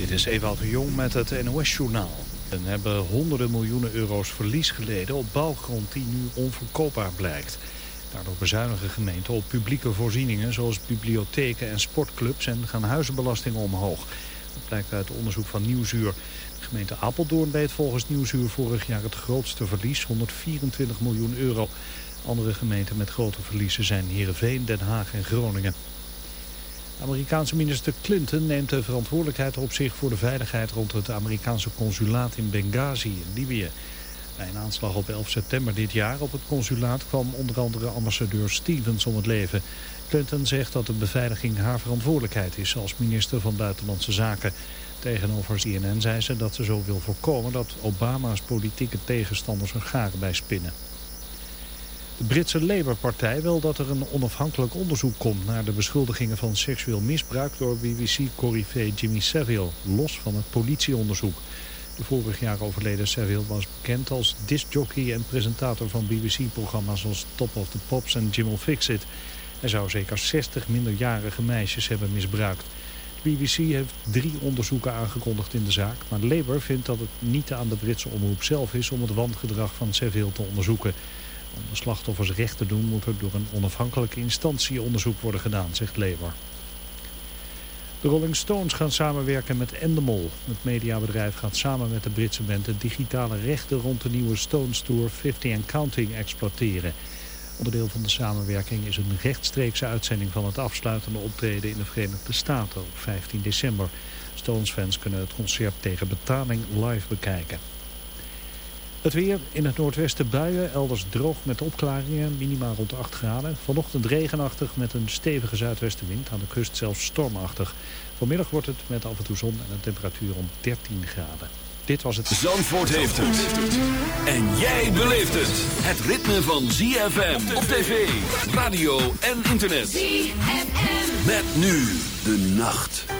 Dit is Ewout de Jong met het NOS-journaal. We hebben honderden miljoenen euro's verlies geleden op bouwgrond die nu onverkoopbaar blijkt. Daardoor bezuinigen gemeenten op publieke voorzieningen zoals bibliotheken en sportclubs en gaan huizenbelastingen omhoog. Dat blijkt uit onderzoek van Nieuwsuur. De gemeente Apeldoorn deed volgens Nieuwsuur vorig jaar het grootste verlies, 124 miljoen euro. Andere gemeenten met grote verliezen zijn Heerenveen, Den Haag en Groningen. Amerikaanse minister Clinton neemt de verantwoordelijkheid op zich voor de veiligheid rond het Amerikaanse consulaat in Benghazi in Libië. Bij een aanslag op 11 september dit jaar op het consulaat kwam onder andere ambassadeur Stevens om het leven. Clinton zegt dat de beveiliging haar verantwoordelijkheid is als minister van Buitenlandse Zaken. Tegenover CNN zei ze dat ze zo wil voorkomen dat Obama's politieke tegenstanders een garen bij spinnen. De Britse Labour-partij wil dat er een onafhankelijk onderzoek komt naar de beschuldigingen van seksueel misbruik door BBC-corrivé Jimmy Savile, los van het politieonderzoek. De vorig jaar overleden Savile was bekend als discjockey en presentator van BBC-programma's als Top of the Pops en Jim Fix It. Hij zou zeker 60 minderjarige meisjes hebben misbruikt. De BBC heeft drie onderzoeken aangekondigd in de zaak, maar Labour vindt dat het niet aan de Britse omroep zelf is om het wangedrag van Savile te onderzoeken. Om de slachtoffers recht te doen moet er door een onafhankelijke instantie onderzoek worden gedaan, zegt Labour. De Rolling Stones gaan samenwerken met Endemol. Het mediabedrijf gaat samen met de Britse band de digitale rechten rond de nieuwe Stones Tour 50 and Counting exploiteren. Onderdeel van de samenwerking is een rechtstreekse uitzending van het afsluitende optreden in de Verenigde Staten op 15 december. Stones-fans kunnen het concert tegen betaling live bekijken. Het weer in het noordwesten buien, elders droog met opklaringen, minimaal rond 8 graden. Vanochtend regenachtig met een stevige zuidwestenwind, aan de kust zelfs stormachtig. Vanmiddag wordt het met af en toe zon en een temperatuur om 13 graden. Dit was het... Zandvoort heeft het. En jij beleeft het. Het ritme van ZFM op tv, radio en internet. ZFM. Met nu de nacht.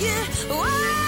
yeah.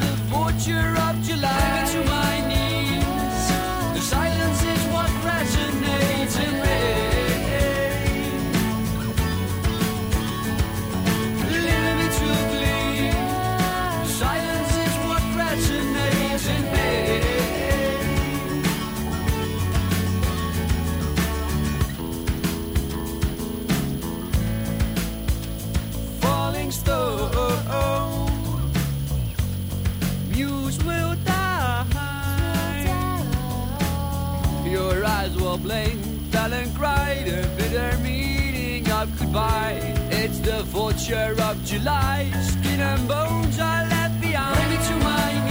picture of July. Skin and bones are left behind. Bring me to my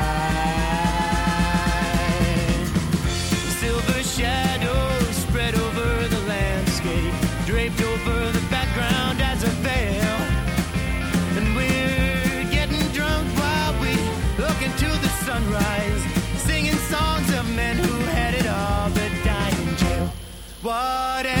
what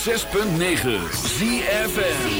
6.9 ZFN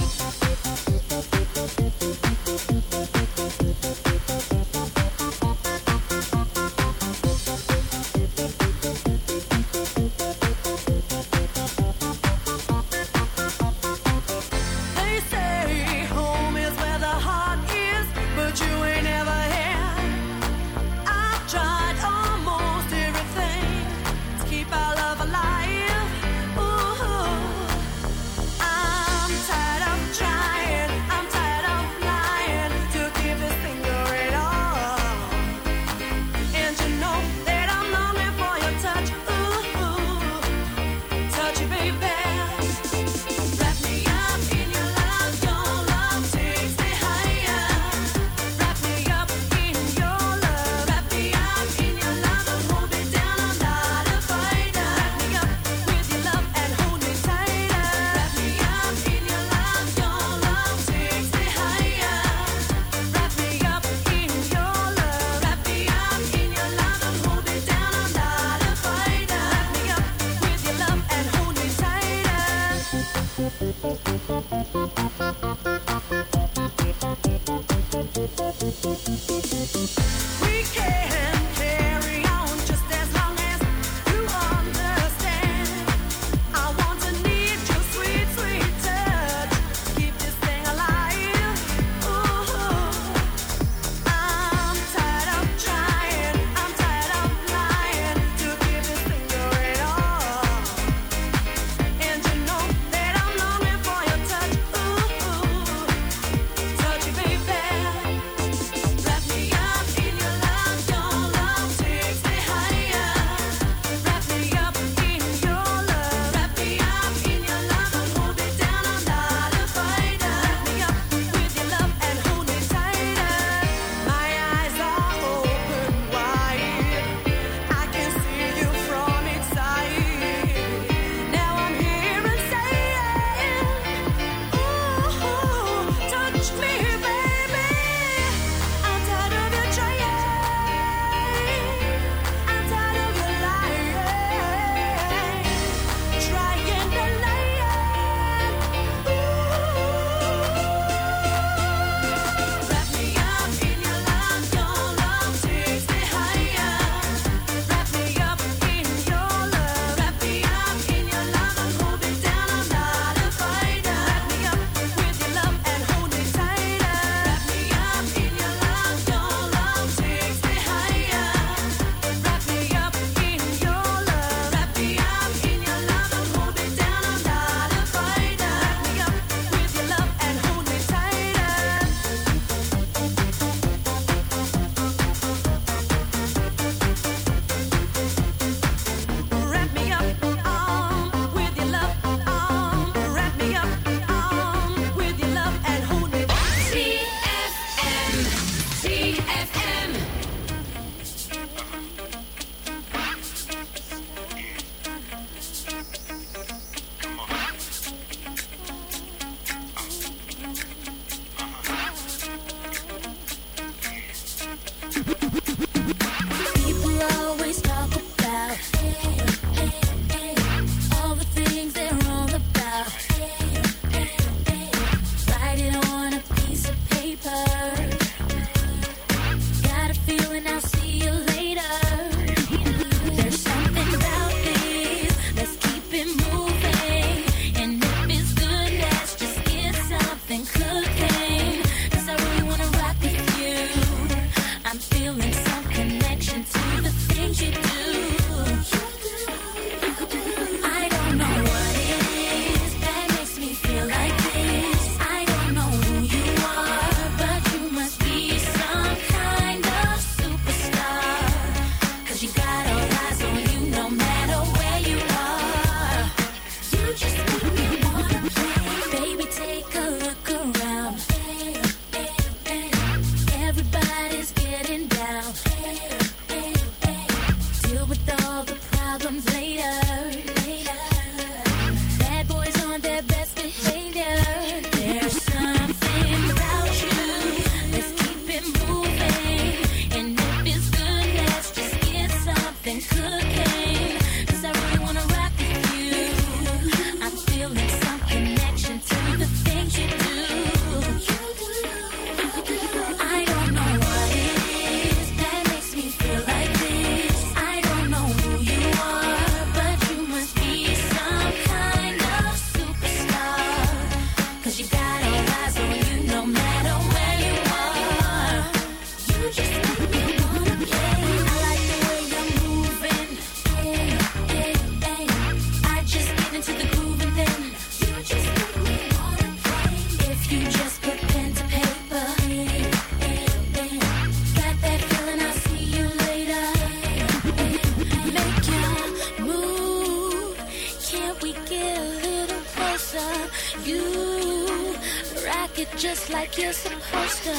like you're supposed to.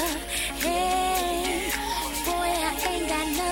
Hey, boy, I ain't got nothing.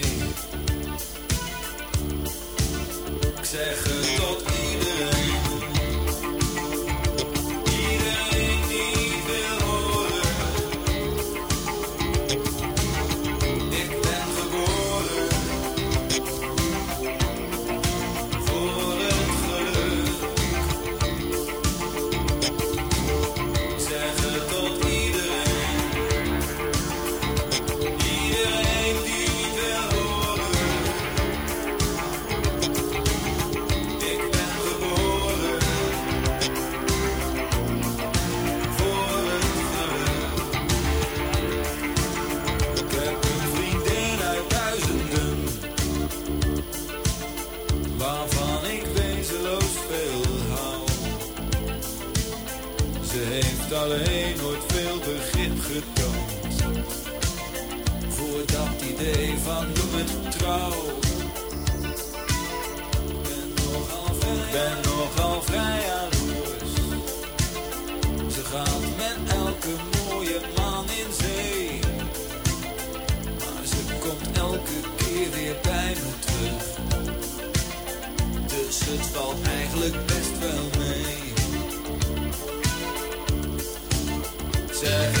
zeggen tot Yeah.